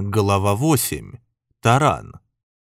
Глава 8. Таран.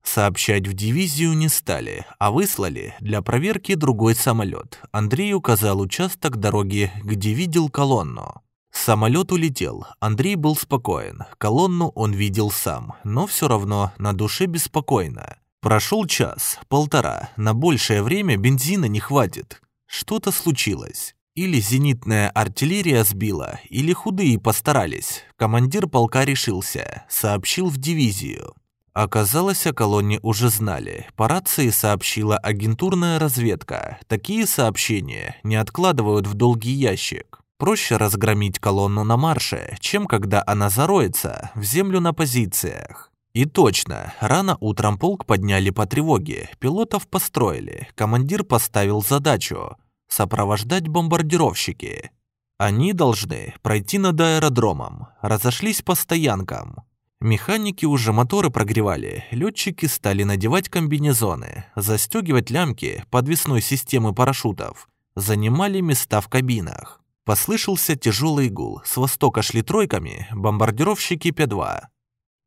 Сообщать в дивизию не стали, а выслали для проверки другой самолет. Андрей указал участок дороги, где видел колонну. Самолет улетел, Андрей был спокоен, колонну он видел сам, но все равно на душе беспокойно. Прошел час, полтора, на большее время бензина не хватит. Что-то случилось. Или зенитная артиллерия сбила, или худые постарались. Командир полка решился, сообщил в дивизию. Оказалось, о колонне уже знали. По рации сообщила агентурная разведка. Такие сообщения не откладывают в долгий ящик. Проще разгромить колонну на марше, чем когда она зароется в землю на позициях. И точно, рано утром полк подняли по тревоге, пилотов построили, командир поставил задачу сопровождать бомбардировщики. Они должны пройти над аэродромом, разошлись по стоянкам. Механики уже моторы прогревали, летчики стали надевать комбинезоны, застегивать лямки подвесной системы парашютов, занимали места в кабинах. Послышался тяжелый гул, с востока шли тройками бомбардировщики П-2.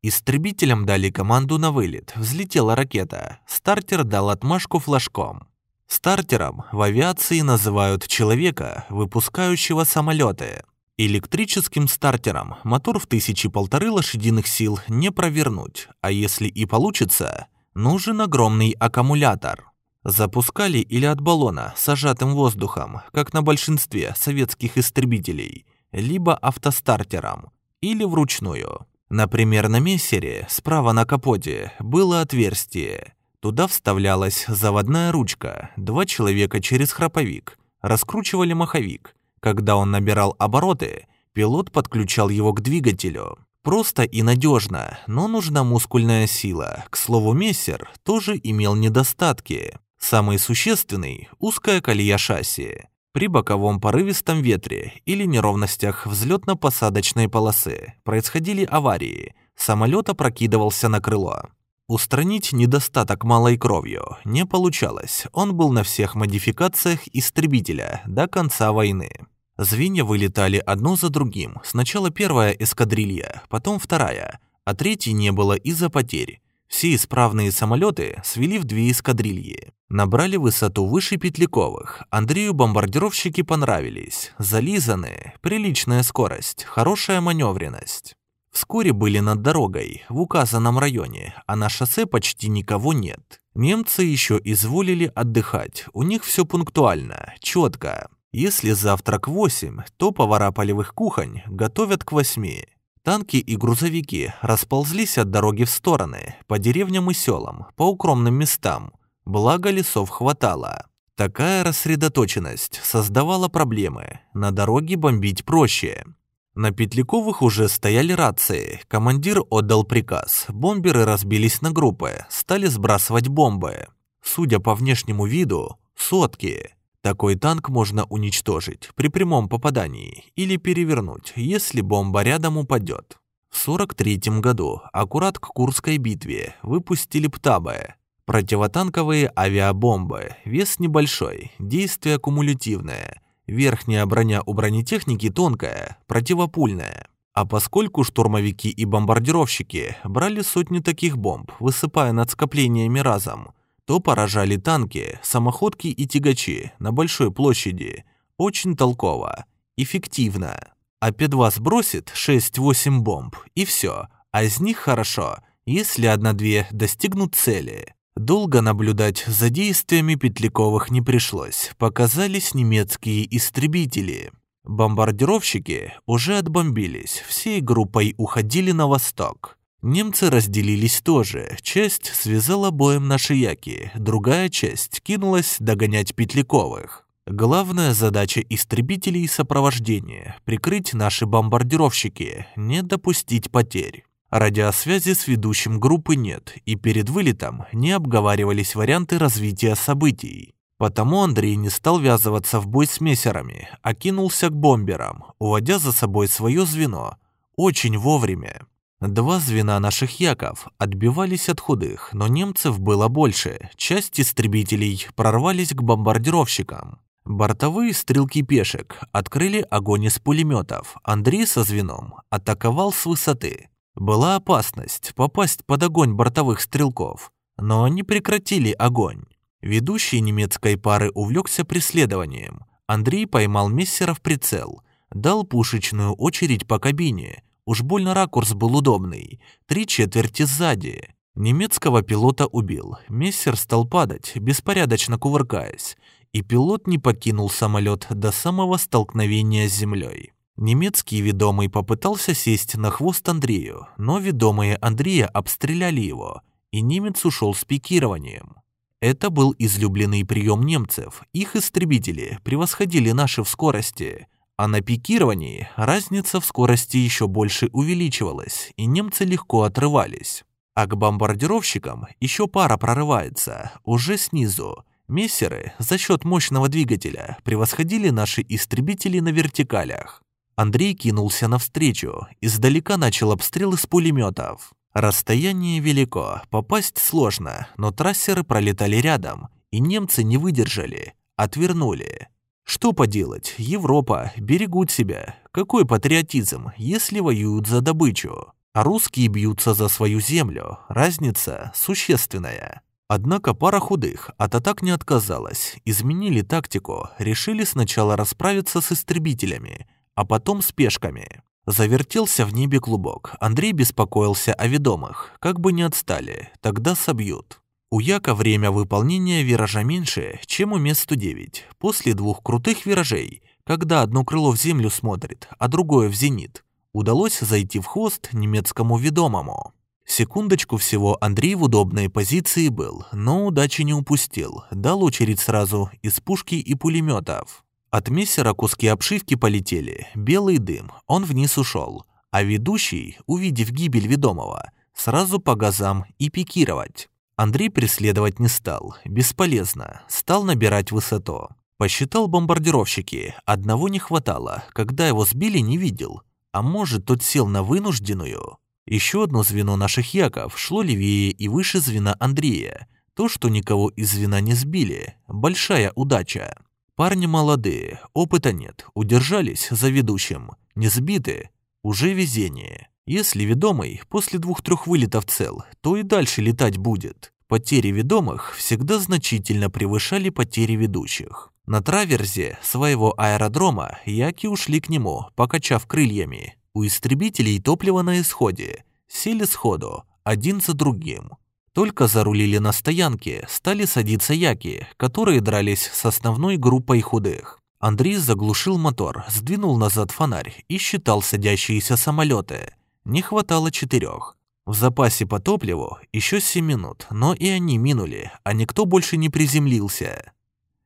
Истребителям дали команду на вылет, взлетела ракета, стартер дал отмашку флажком. Стартером в авиации называют человека, выпускающего самолеты. Электрическим стартером мотор в тысячи полторы лошадиных сил не провернуть, а если и получится, нужен огромный аккумулятор. Запускали или от баллона с сжатым воздухом, как на большинстве советских истребителей, либо автостартером, или вручную. Например, на Мессере справа на капоте было отверстие, Туда вставлялась заводная ручка, два человека через храповик, раскручивали маховик. Когда он набирал обороты, пилот подключал его к двигателю. Просто и надежно, но нужна мускульная сила. К слову, Мессер тоже имел недостатки. Самый существенный – узкая колея шасси. При боковом порывистом ветре или неровностях взлетно-посадочной полосы происходили аварии, самолет опрокидывался на крыло. Устранить недостаток малой кровью не получалось, он был на всех модификациях истребителя до конца войны. Звенья вылетали одно за другим, сначала первая эскадрилья, потом вторая, а третьей не было из-за потерь. Все исправные самолеты свели в две эскадрильи. Набрали высоту выше Петляковых. Андрею бомбардировщики понравились. Зализаны, приличная скорость, хорошая маневренность. Вскоре были над дорогой, в указанном районе, а на шоссе почти никого нет. Немцы еще изволили отдыхать, у них все пунктуально, четко. Если завтрак в 8, то повара полевых кухонь готовят к 8. Танки и грузовики расползлись от дороги в стороны, по деревням и селам, по укромным местам. Благо лесов хватало. Такая рассредоточенность создавала проблемы. На дороге бомбить проще. На Петляковых уже стояли рации. Командир отдал приказ. Бомберы разбились на группы, стали сбрасывать бомбы. Судя по внешнему виду, сотки. Такой танк можно уничтожить при прямом попадании или перевернуть, если бомба рядом упадет. В 43 году, аккурат к Курской битве, выпустили ПТАБы. Противотанковые авиабомбы, вес небольшой, действие кумулятивное – Верхняя броня у бронетехники тонкая, противопульная. А поскольку штурмовики и бомбардировщики брали сотни таких бомб, высыпая над скоплениями разом, то поражали танки, самоходки и тягачи на большой площади. Очень толково, эффективно. А П-2 сбросит 6-8 бомб, и все. А из них хорошо, если одна-две достигнут цели. Долго наблюдать за действиями Петляковых не пришлось. Показались немецкие истребители. Бомбардировщики уже отбомбились, всей группой уходили на восток. Немцы разделились тоже. Часть связала боем на Шияки, другая часть кинулась догонять Петляковых. Главная задача истребителей – сопровождение, прикрыть наши бомбардировщики, не допустить потерь. Радиосвязи с ведущим группы нет, и перед вылетом не обговаривались варианты развития событий. Потому Андрей не стал ввязываться в бой с мессерами, а кинулся к бомберам, уводя за собой свое звено. Очень вовремя. Два звена наших яков отбивались от худых, но немцев было больше. Часть истребителей прорвались к бомбардировщикам. Бортовые стрелки пешек открыли огонь из пулеметов. Андрей со звеном атаковал с высоты. Была опасность попасть под огонь бортовых стрелков, но они прекратили огонь. Ведущий немецкой пары увлекся преследованием. Андрей поймал Мессера в прицел, дал пушечную очередь по кабине. Уж больно ракурс был удобный. Три четверти сзади. Немецкого пилота убил. Мессер стал падать, беспорядочно кувыркаясь. И пилот не покинул самолет до самого столкновения с землей. Немецкий ведомый попытался сесть на хвост Андрею, но ведомые Андрея обстреляли его, и немец ушел с пикированием. Это был излюбленный прием немцев. Их истребители превосходили наши в скорости, а на пикировании разница в скорости еще больше увеличивалась, и немцы легко отрывались. А к бомбардировщикам еще пара прорывается, уже снизу. Мессеры за счет мощного двигателя превосходили наши истребители на вертикалях. Андрей кинулся навстречу, издалека начал обстрел из пулеметов. Расстояние велико, попасть сложно, но трассеры пролетали рядом, и немцы не выдержали, отвернули. Что поделать, Европа, берегут себя. Какой патриотизм, если воюют за добычу? А русские бьются за свою землю, разница существенная. Однако пара худых от атак не отказалась, изменили тактику, решили сначала расправиться с истребителями, а потом с пешками. Завертелся в небе клубок. Андрей беспокоился о ведомых. Как бы не отстали, тогда собьют. У Яка время выполнения виража меньше, чем у Ме-109. После двух крутых виражей, когда одно крыло в землю смотрит, а другое в зенит, удалось зайти в хвост немецкому ведомому. Секундочку всего Андрей в удобной позиции был, но удачи не упустил. Дал очередь сразу из пушки и пулеметов. От мессера куски обшивки полетели, белый дым, он вниз ушел, а ведущий, увидев гибель ведомого, сразу по газам и пикировать. Андрей преследовать не стал, бесполезно, стал набирать высоту. Посчитал бомбардировщики, одного не хватало, когда его сбили не видел, а может тот сел на вынужденную. Еще одно звено наших яков шло левее и выше звена Андрея. То, что никого из звена не сбили, большая удача. Парни молодые, опыта нет, удержались за ведущим, не сбиты, уже везение. Если ведомый после двух-трех вылетов цел, то и дальше летать будет. Потери ведомых всегда значительно превышали потери ведущих. На траверзе своего аэродрома яки ушли к нему, покачав крыльями. У истребителей топливо на исходе. Сели сходу, один за другим. Только зарулили на стоянке, стали садиться яки, которые дрались с основной группой худых. Андрей заглушил мотор, сдвинул назад фонарь и считал садящиеся самолеты. Не хватало четырех. В запасе по топливу еще 7 минут, но и они минули, а никто больше не приземлился.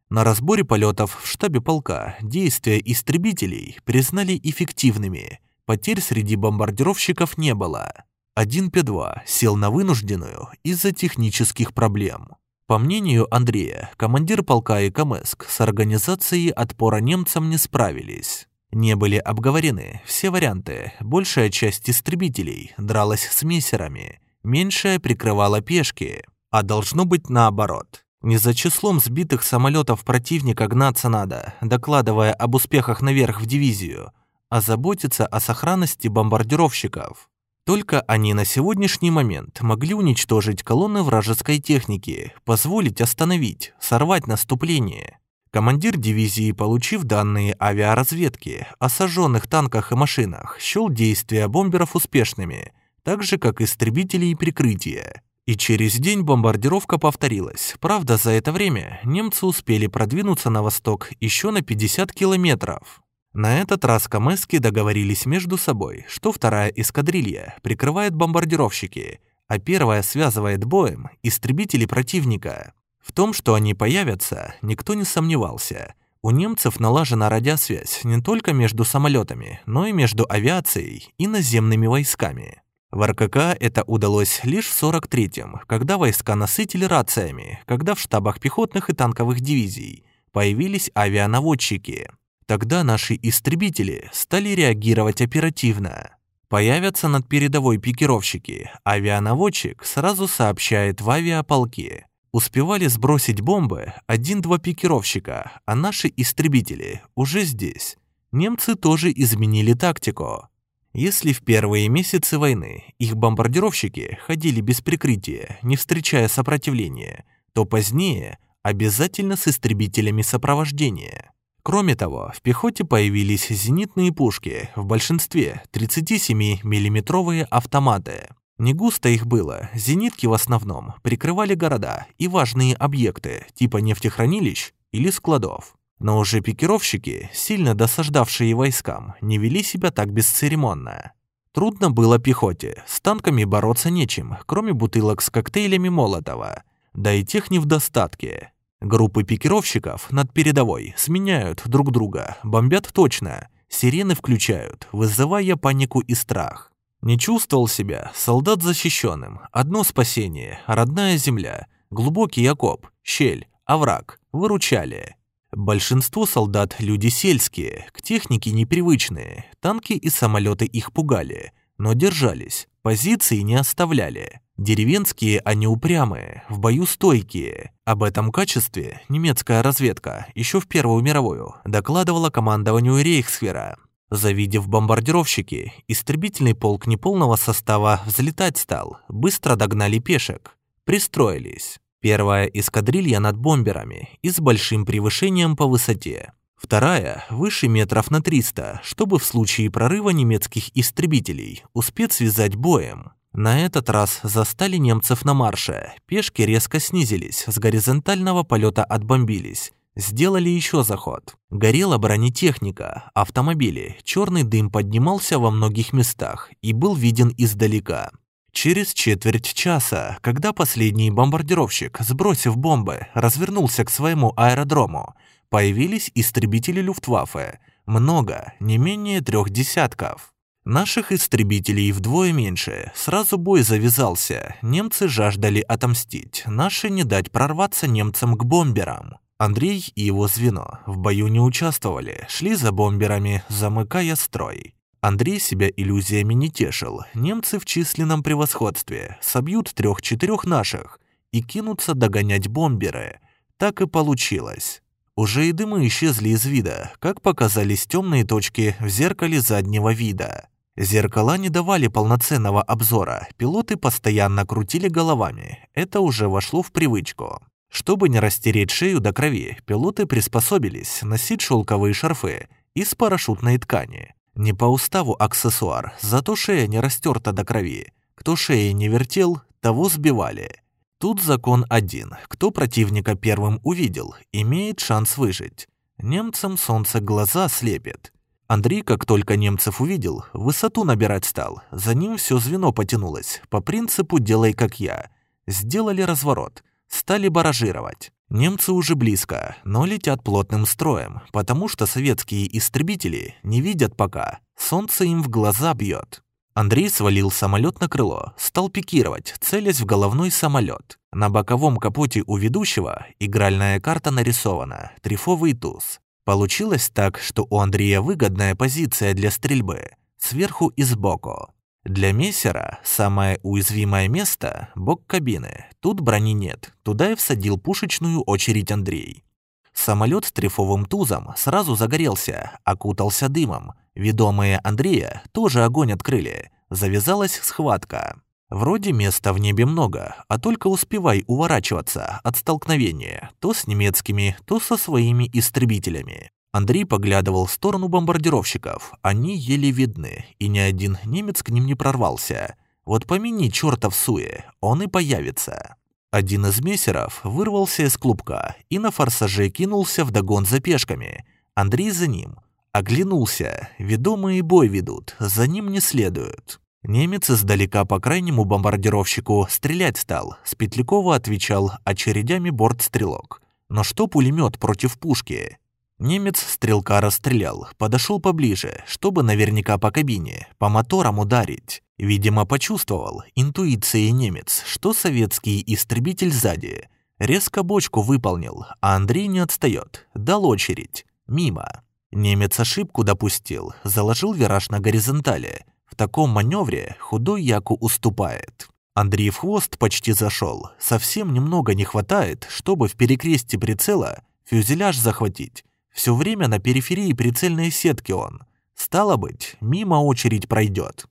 На разборе полетов в штабе полка действия истребителей признали эффективными. Потерь среди бомбардировщиков не было. Один П-2 сел на вынужденную из-за технических проблем. По мнению Андрея, командир полка и Камэск с организацией отпора немцам не справились. Не были обговорены все варианты. Большая часть истребителей дралась с мессерами, меньшая прикрывала пешки, а должно быть наоборот. Не за числом сбитых самолетов противника гнаться надо, докладывая об успехах наверх в дивизию, а заботиться о сохранности бомбардировщиков. Только они на сегодняшний момент могли уничтожить колонны вражеской техники, позволить остановить, сорвать наступление. Командир дивизии, получив данные авиаразведки о сожженных танках и машинах, счел действия бомберов успешными, так же, как истребители и прикрытие. И через день бомбардировка повторилась. Правда, за это время немцы успели продвинуться на восток еще на 50 километров. На этот раз Камески договорились между собой, что вторая эскадрилья прикрывает бомбардировщики, а первая связывает боем истребители противника. В том, что они появятся, никто не сомневался. У немцев налажена радиосвязь не только между самолетами, но и между авиацией и наземными войсками. В РКК это удалось лишь в 43-м, когда войска насытили рациями, когда в штабах пехотных и танковых дивизий появились авианаводчики. Тогда наши истребители стали реагировать оперативно. Появятся над передовой пикировщики, авианаводчик сразу сообщает в авиаполке. Успевали сбросить бомбы один-два пикировщика, а наши истребители уже здесь. Немцы тоже изменили тактику. Если в первые месяцы войны их бомбардировщики ходили без прикрытия, не встречая сопротивления, то позднее обязательно с истребителями сопровождения. Кроме того, в пехоте появились зенитные пушки, в большинстве 37 миллиметровые автоматы. Не густо их было, зенитки в основном прикрывали города и важные объекты, типа нефтехранилищ или складов. Но уже пикировщики, сильно досаждавшие войскам, не вели себя так бесцеремонно. Трудно было пехоте, с танками бороться нечем, кроме бутылок с коктейлями Молотова, да и тех не в достатке. Группы пикировщиков над передовой сменяют друг друга, бомбят точно, сирены включают, вызывая панику и страх. Не чувствовал себя солдат защищенным. Одно спасение – родная земля, глубокий окоп, щель, овраг, выручали. Большинство солдат – люди сельские, к технике непривычные, танки и самолеты их пугали, но держались, позиции не оставляли. Деревенские они упрямые, в бою стойкие. Об этом качестве немецкая разведка еще в Первую мировую докладывала командованию Рейхсфера. Завидев бомбардировщики, истребительный полк неполного состава взлетать стал, быстро догнали пешек, пристроились. Первая эскадрилья над бомберами и с большим превышением по высоте. Вторая выше метров на 300, чтобы в случае прорыва немецких истребителей успеть связать боем. На этот раз застали немцев на марше. Пешки резко снизились, с горизонтального полета отбомбились. Сделали еще заход. Горела бронетехника, автомобили, черный дым поднимался во многих местах и был виден издалека. Через четверть часа, когда последний бомбардировщик, сбросив бомбы, развернулся к своему аэродрому, появились истребители Люфтваффе. Много, не менее трех десятков. Наших истребителей вдвое меньше. Сразу бой завязался. Немцы жаждали отомстить. Наши не дать прорваться немцам к бомберам. Андрей и его звено в бою не участвовали, шли за бомберами, замыкая строй. Андрей себя иллюзиями не тешил. Немцы в численном превосходстве собьют трех-четырех наших и кинутся догонять бомберы. Так и получилось. Уже и дымы исчезли из вида, как показались темные точки в зеркале заднего вида. Зеркала не давали полноценного обзора, пилоты постоянно крутили головами. Это уже вошло в привычку. Чтобы не растереть шею до крови, пилоты приспособились носить шелковые шарфы из парашютной ткани. Не по уставу аксессуар, зато шея не растерта до крови. Кто шеи не вертел, того сбивали. Тут закон один. Кто противника первым увидел, имеет шанс выжить. Немцам солнце глаза слепит. Андрей, как только немцев увидел, высоту набирать стал. За ним все звено потянулось. По принципу «делай как я». Сделали разворот. Стали баражировать. Немцы уже близко, но летят плотным строем, потому что советские истребители не видят пока. Солнце им в глаза бьет. Андрей свалил самолет на крыло, стал пикировать, целясь в головной самолет. На боковом капоте у ведущего игральная карта нарисована, трифовый туз. Получилось так, что у Андрея выгодная позиция для стрельбы, сверху и сбоку. Для мессера самое уязвимое место — бок кабины. Тут брони нет, туда и всадил пушечную очередь Андрей. Самолет с трефовым тузом сразу загорелся, окутался дымом. Ведомые Андрея тоже огонь открыли. Завязалась схватка. Вроде места в небе много, а только успевай уворачиваться от столкновения то с немецкими, то со своими истребителями. Андрей поглядывал в сторону бомбардировщиков. Они еле видны, и ни один немец к ним не прорвался. Вот помяни черта в суе, он и появится. Один из мессеров вырвался из клубка и на форсаже кинулся в догон за пешками. Андрей за ним. Оглянулся. Ведомые бой ведут, за ним не следуют. Немец издалека по крайнему бомбардировщику стрелять стал. С Петлякова отвечал очередями бортстрелок. Но что пулемет против пушки? Немец стрелка расстрелял, подошел поближе, чтобы наверняка по кабине, по моторам ударить. Видимо, почувствовал интуицией немец, что советский истребитель сзади. Резко бочку выполнил, а Андрей не отстает, дал очередь. Мимо. Немец ошибку допустил, заложил вираж на горизонтали. В таком маневре худой Яку уступает. Андрей в хвост почти зашел. Совсем немного не хватает, чтобы в перекресте прицела фюзеляж захватить все время на периферии прицельной сетки он. Стало быть, мимо очередь пройдет.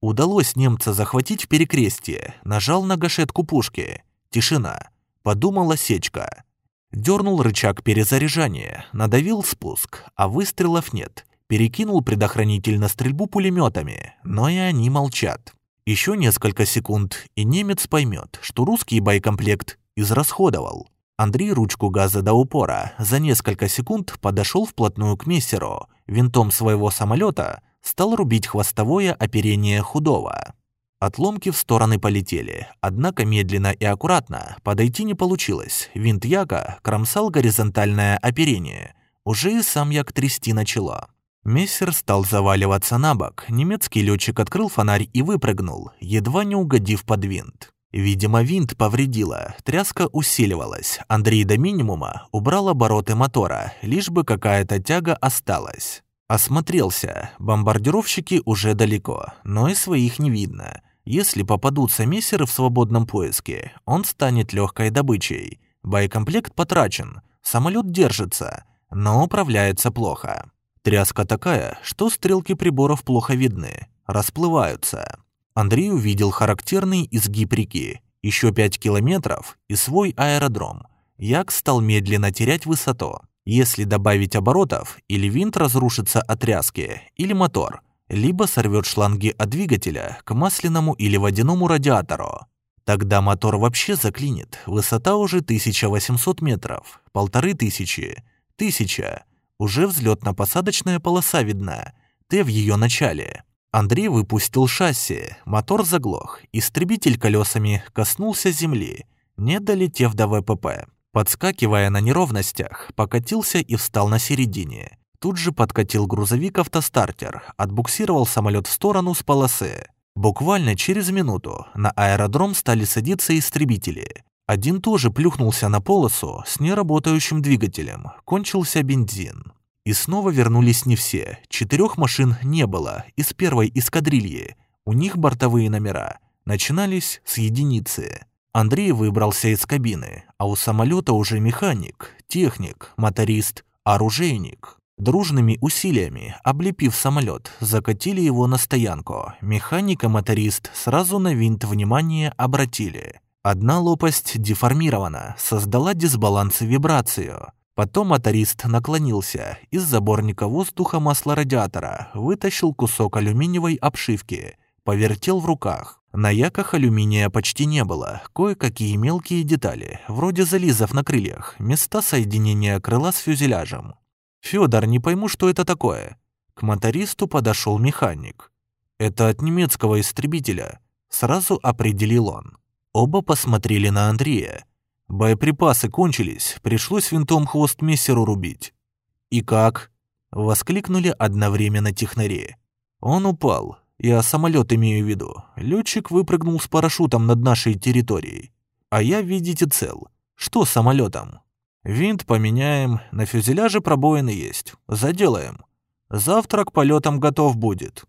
Удалось немца захватить перекрестие, нажал на гашетку пушки. Тишина. Подумала сечка. Дернул рычаг перезаряжания, надавил спуск, а выстрелов нет. Перекинул предохранитель на стрельбу пулеметами, но и они молчат. Еще несколько секунд, и немец поймет, что русский боекомплект израсходовал. Андрей ручку газа до упора за несколько секунд подошел вплотную к мессеру, винтом своего самолета стал рубить хвостовое оперение худого. Отломки в стороны полетели, однако медленно и аккуратно подойти не получилось. Винт яка кромсал горизонтальное оперение. Уже и сам як трясти начало. Мессер стал заваливаться на бок. Немецкий летчик открыл фонарь и выпрыгнул, едва не угодив под винт. Видимо, винт повредила, тряска усиливалась. Андрей до минимума убрал обороты мотора, лишь бы какая-то тяга осталась. Осмотрелся. Бомбардировщики уже далеко, но и своих не видно. Если попадутся мессеры в свободном поиске, он станет легкой добычей. Боекомплект потрачен, самолет держится, но управляется плохо. Тряска такая, что стрелки приборов плохо видны, расплываются. Андрей увидел характерный изгиб реки. Еще пять километров и свой аэродром. Як стал медленно терять высоту. Если добавить оборотов, или винт разрушится от тряски, или мотор, либо сорвет шланги от двигателя к масляному или водяному радиатору. Тогда мотор вообще заклинит. Высота уже 1800 метров, полторы тысячи, тысяча. Уже взлетно-посадочная полоса видна, Т в ее начале. Андрей выпустил шасси, мотор заглох, истребитель колесами коснулся земли, не долетев до ВПП. Подскакивая на неровностях, покатился и встал на середине. Тут же подкатил грузовик-автостартер, отбуксировал самолет в сторону с полосы. Буквально через минуту на аэродром стали садиться истребители. Один тоже плюхнулся на полосу с неработающим двигателем, кончился бензин. И снова вернулись не все. Четырех машин не было из первой эскадрильи. У них бортовые номера. Начинались с единицы. Андрей выбрался из кабины, а у самолета уже механик, техник, моторист, оружейник. Дружными усилиями, облепив самолет, закатили его на стоянку. Механик и моторист сразу на винт внимание обратили. Одна лопасть деформирована, создала дисбаланс и вибрацию. Потом моторист наклонился, из заборника воздуха масла радиатора вытащил кусок алюминиевой обшивки, повертел в руках. На яках алюминия почти не было, кое-какие мелкие детали, вроде зализов на крыльях, места соединения крыла с фюзеляжем. «Фёдор, не пойму, что это такое». К мотористу подошел механик. «Это от немецкого истребителя», — сразу определил он. Оба посмотрели на Андрея. Боеприпасы кончились, пришлось винтом хвост мессеру рубить. «И как?» — воскликнули одновременно технари. «Он упал. Я самолет имею в виду. Летчик выпрыгнул с парашютом над нашей территорией. А я, видите, цел. Что с самолетом? Винт поменяем, на фюзеляже пробоины есть. Заделаем. Завтра к полетам готов будет».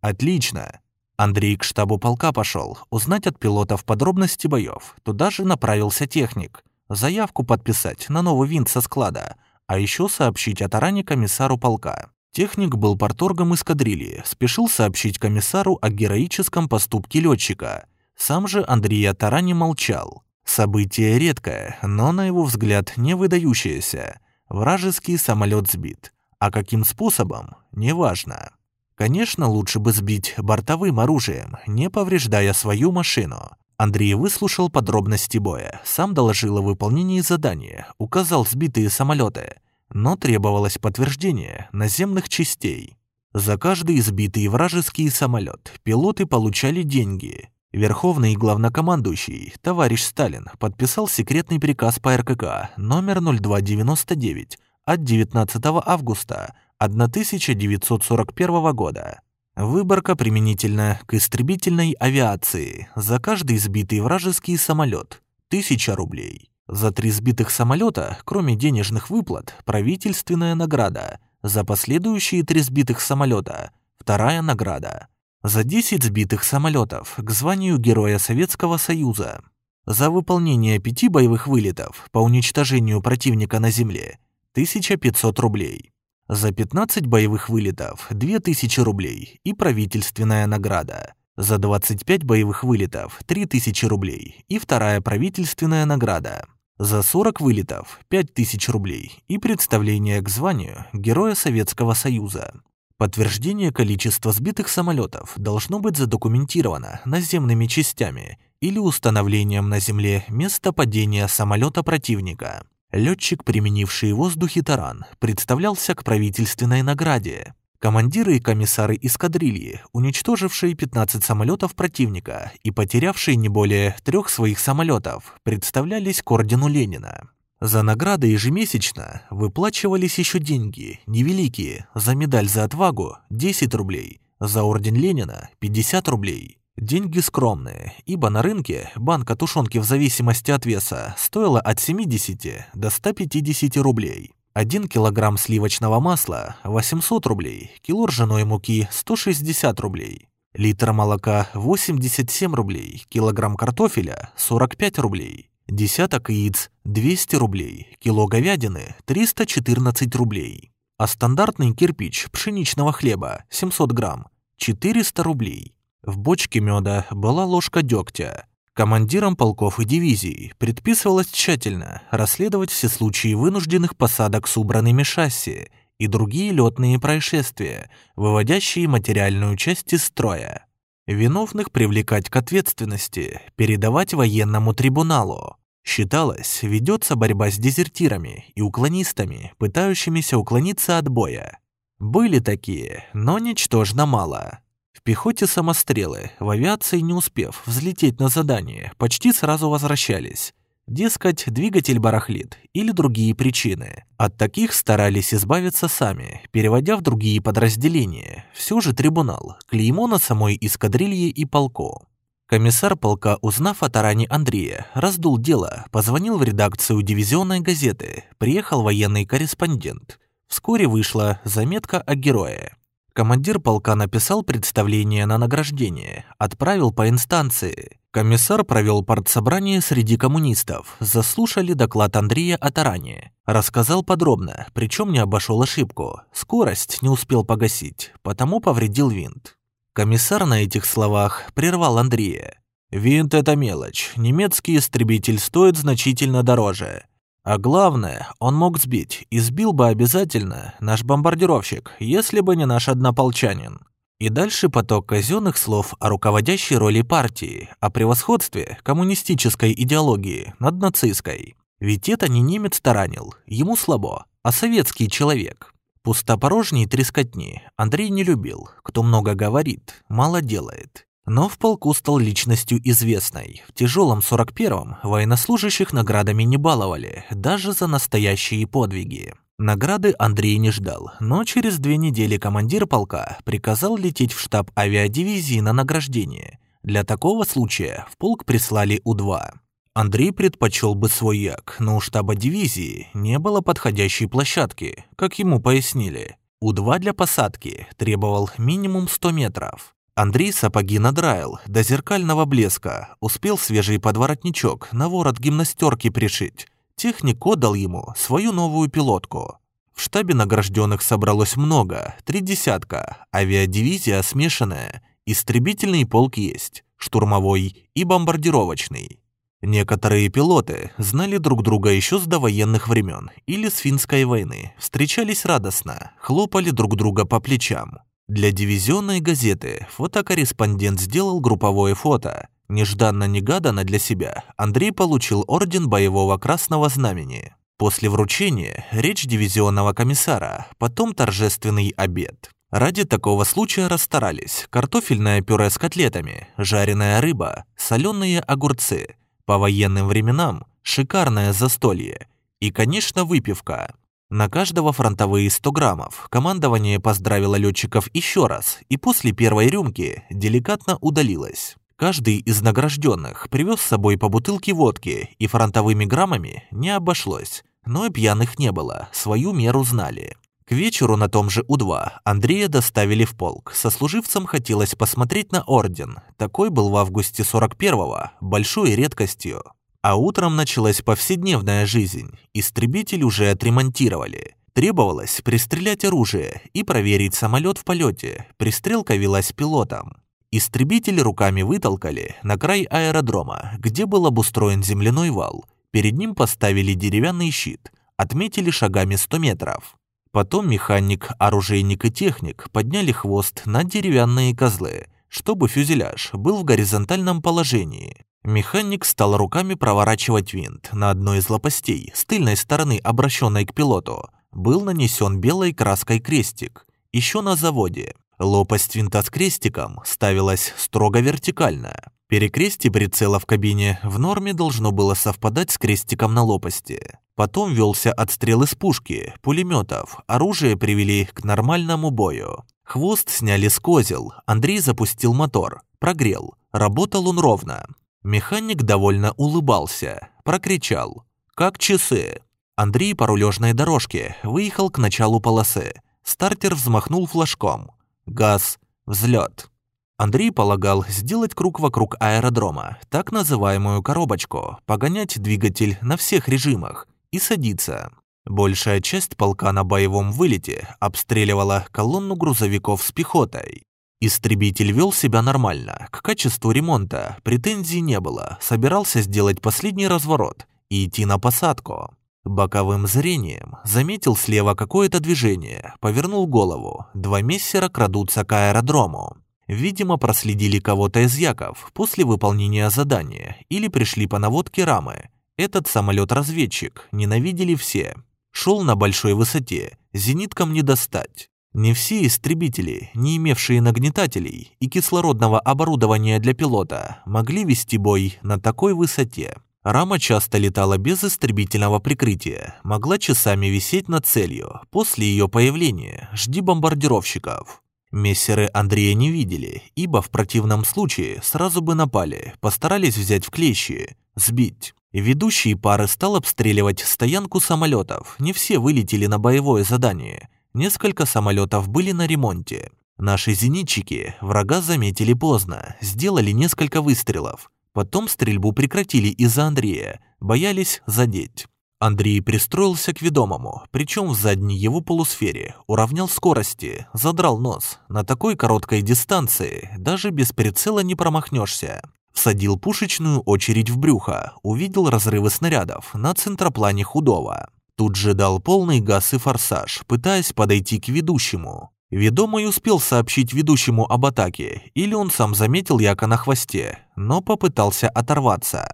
«Отлично!» Андрей к штабу полка пошел, узнать от пилотов подробности боев. Туда же направился техник. Заявку подписать на новый винт со склада, а еще сообщить о таране комиссару полка. Техник был порторгом эскадрильи, спешил сообщить комиссару о героическом поступке летчика. Сам же Андрей о таране молчал. Событие редкое, но, на его взгляд, не выдающееся. Вражеский самолет сбит. А каким способом – неважно. Конечно, лучше бы сбить бортовым оружием, не повреждая свою машину. Андрей выслушал подробности боя, сам доложил о выполнении задания, указал сбитые самолеты, но требовалось подтверждение наземных частей. За каждый избитый вражеский самолет пилоты получали деньги. Верховный главнокомандующий, товарищ Сталин, подписал секретный приказ по РКК номер 0299 от 19 августа 1941 года. Выборка применительно к истребительной авиации. За каждый сбитый вражеский самолет – 1000 рублей. За три сбитых самолета, кроме денежных выплат, правительственная награда. За последующие три сбитых самолета – вторая награда. За 10 сбитых самолетов к званию Героя Советского Союза. За выполнение пяти боевых вылетов по уничтожению противника на земле – 1500 рублей. За 15 боевых вылетов 2000 рублей и правительственная награда. За 25 боевых вылетов 3000 рублей и вторая правительственная награда. За 40 вылетов 5000 рублей и представление к званию Героя Советского Союза. Подтверждение количества сбитых самолетов должно быть задокументировано наземными частями или установлением на земле места падения самолета противника. Летчик, применивший в воздухе таран, представлялся к правительственной награде. Командиры и комиссары эскадрильи, уничтожившие 15 самолетов противника и потерявшие не более трех своих самолетов, представлялись к ордену Ленина. За награды ежемесячно выплачивались еще деньги, невеликие, за медаль за отвагу – 10 рублей, за орден Ленина – 50 рублей. Деньги скромные, ибо на рынке банка тушенки в зависимости от веса стоила от 70 до 150 рублей. 1 килограмм сливочного масла – 800 рублей, кило ржаной муки – 160 рублей, литр молока – 87 рублей, килограмм картофеля – 45 рублей, десяток яиц – 200 рублей, кило говядины – 314 рублей, а стандартный кирпич пшеничного хлеба – 700 грамм – 400 рублей. В бочке меда была ложка дегтя, Командирам полков и дивизий предписывалось тщательно расследовать все случаи вынужденных посадок с убранными шасси и другие летные происшествия, выводящие материальную часть из строя. Виновных привлекать к ответственности, передавать военному трибуналу. Считалось, ведется борьба с дезертирами и уклонистами, пытающимися уклониться от боя. Были такие, но ничтожно мало. В пехоте самострелы, в авиации не успев взлететь на задание, почти сразу возвращались. Дескать, двигатель барахлит или другие причины. От таких старались избавиться сами, переводя в другие подразделения. Все же трибунал, клеймо на самой эскадрилье и полку. Комиссар полка, узнав о таране Андрея, раздул дело, позвонил в редакцию дивизионной газеты, приехал военный корреспондент. Вскоре вышла заметка о герое. Командир полка написал представление на награждение, отправил по инстанции. Комиссар провел партсобрание среди коммунистов, заслушали доклад Андрея о таране. Рассказал подробно, причем не обошел ошибку. Скорость не успел погасить, потому повредил винт. Комиссар на этих словах прервал Андрея. «Винт — это мелочь. Немецкий истребитель стоит значительно дороже. А главное, он мог сбить, и сбил бы обязательно наш бомбардировщик, если бы не наш однополчанин. И дальше поток казенных слов о руководящей роли партии, о превосходстве коммунистической идеологии над нацистской. Ведь это не немец таранил, ему слабо, а советский человек. Пустопорожней трескотни Андрей не любил, кто много говорит, мало делает. Но в полку стал личностью известной. В тяжелом 41-м военнослужащих наградами не баловали, даже за настоящие подвиги. Награды Андрей не ждал, но через две недели командир полка приказал лететь в штаб авиадивизии на награждение. Для такого случая в полк прислали У-2. Андрей предпочел бы свой як, но у штаба дивизии не было подходящей площадки, как ему пояснили. У-2 для посадки требовал минимум 100 метров. Андрей сапоги надраил до зеркального блеска, успел свежий подворотничок на ворот гимнастерки пришить. Техник отдал ему свою новую пилотку. В штабе награжденных собралось много, три десятка, авиадивизия смешанная, истребительный полк есть, штурмовой и бомбардировочный. Некоторые пилоты знали друг друга еще с довоенных времен или с финской войны, встречались радостно, хлопали друг друга по плечам. Для дивизионной газеты фотокорреспондент сделал групповое фото. Нежданно-негаданно для себя Андрей получил орден боевого красного знамени. После вручения речь дивизионного комиссара, потом торжественный обед. Ради такого случая расстарались картофельное пюре с котлетами, жареная рыба, соленые огурцы. По военным временам шикарное застолье и, конечно, выпивка. На каждого фронтовые 100 граммов. Командование поздравило летчиков еще раз, и после первой рюмки деликатно удалилось. Каждый из награжденных привез с собой по бутылке водки, и фронтовыми граммами не обошлось. Но и пьяных не было, свою меру знали. К вечеру на том же У-2 Андрея доставили в полк. Сослуживцам хотелось посмотреть на орден. Такой был в августе 41-го, большой редкостью. А утром началась повседневная жизнь. Истребитель уже отремонтировали. Требовалось пристрелять оружие и проверить самолет в полете. Пристрелка велась пилотом. Истребители руками вытолкали на край аэродрома, где был обустроен земляной вал. Перед ним поставили деревянный щит, отметили шагами 100 метров. Потом механик, оружейник и техник подняли хвост на деревянные козлы, чтобы фюзеляж был в горизонтальном положении. Механик стал руками проворачивать винт на одной из лопастей с тыльной стороны, обращенной к пилоту. Был нанесен белой краской крестик. Еще на заводе. Лопасть винта с крестиком ставилась строго вертикально. Перекрестие прицела в кабине в норме должно было совпадать с крестиком на лопасти. Потом велся отстрел из пушки, пулеметов, оружие привели к нормальному бою. Хвост сняли с козел, Андрей запустил мотор, прогрел. Работал он ровно. Механик довольно улыбался, прокричал «Как часы!». Андрей по рулежной дорожке выехал к началу полосы. Стартер взмахнул флажком. Газ, взлет. Андрей полагал сделать круг вокруг аэродрома, так называемую коробочку, погонять двигатель на всех режимах и садиться. Большая часть полка на боевом вылете обстреливала колонну грузовиков с пехотой. Истребитель вел себя нормально, к качеству ремонта претензий не было, собирался сделать последний разворот и идти на посадку. Боковым зрением заметил слева какое-то движение, повернул голову, два мессера крадутся к аэродрому. Видимо, проследили кого-то из яков после выполнения задания или пришли по наводке рамы. Этот самолет-разведчик ненавидели все. Шел на большой высоте, зениткам не достать. Не все истребители, не имевшие нагнетателей и кислородного оборудования для пилота, могли вести бой на такой высоте. Рама часто летала без истребительного прикрытия, могла часами висеть над целью. После ее появления жди бомбардировщиков. Мессеры Андрея не видели, ибо в противном случае сразу бы напали, постарались взять в клещи, сбить. Ведущий пары стал обстреливать стоянку самолетов, не все вылетели на боевое задание. Несколько самолетов были на ремонте. Наши зенитчики врага заметили поздно, сделали несколько выстрелов. Потом стрельбу прекратили из-за Андрея, боялись задеть. Андрей пристроился к ведомому, причем в задней его полусфере, уравнял скорости, задрал нос. На такой короткой дистанции даже без прицела не промахнешься. Всадил пушечную очередь в брюхо, увидел разрывы снарядов на центроплане худого. Тут же дал полный газ и форсаж, пытаясь подойти к ведущему. Ведомый успел сообщить ведущему об атаке, или он сам заметил яка на хвосте, но попытался оторваться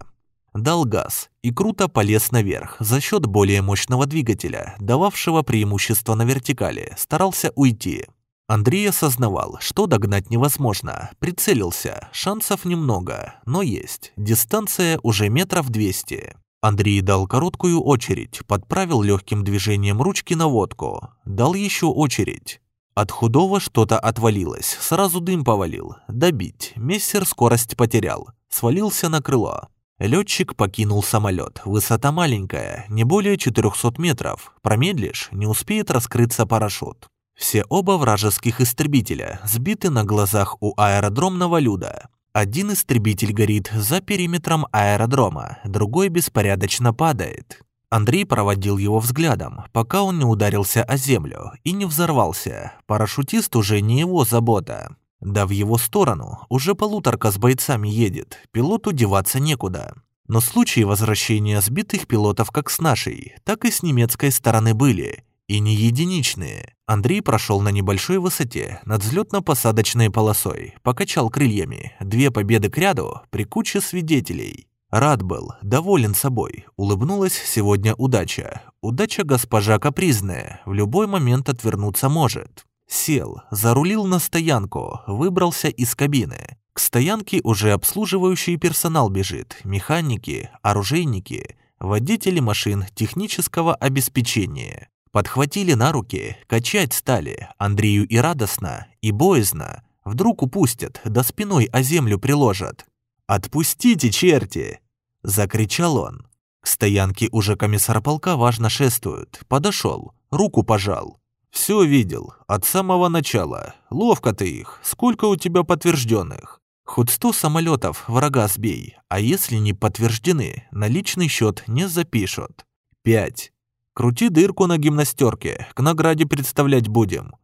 дал газ и круто полез наверх за счет более мощного двигателя, дававшего преимущество на вертикали, старался уйти. Андрей осознавал, что догнать невозможно, прицелился, шансов немного, но есть, дистанция уже метров 200. Андрей дал короткую очередь, подправил легким движением ручки наводку, дал еще очередь. От худого что-то отвалилось, сразу дым повалил. Добить, мессер скорость потерял, свалился на крыло. Летчик покинул самолет. Высота маленькая, не более 400 метров. Промедлишь, не успеет раскрыться парашют. Все оба вражеских истребителя сбиты на глазах у аэродромного люда. Один истребитель горит за периметром аэродрома, другой беспорядочно падает. Андрей проводил его взглядом, пока он не ударился о землю и не взорвался. Парашютист уже не его забота. Да в его сторону уже полуторка с бойцами едет, пилоту деваться некуда. Но случаи возвращения сбитых пилотов как с нашей, так и с немецкой стороны были. И не единичные. Андрей прошел на небольшой высоте, над взлетно-посадочной полосой, покачал крыльями. Две победы к ряду при куче свидетелей. Рад был, доволен собой. Улыбнулась сегодня удача. Удача госпожа капризная, в любой момент отвернуться может. Сел, зарулил на стоянку, выбрался из кабины. К стоянке уже обслуживающий персонал бежит, механики, оружейники, водители машин технического обеспечения. Подхватили на руки, качать стали, Андрею и радостно, и боязно. Вдруг упустят, да спиной о землю приложат. «Отпустите, черти!» — закричал он. К стоянке уже комиссар полка важно шествует. Подошел, руку пожал. Все видел, от самого начала. Ловко ты их. Сколько у тебя подтвержденных? Хоть сто самолетов врага сбей, а если не подтверждены, на личный счет не запишут. Пять. Крути дырку на гимнастерке, к награде представлять будем».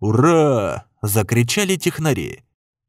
«Ура!» – закричали технари.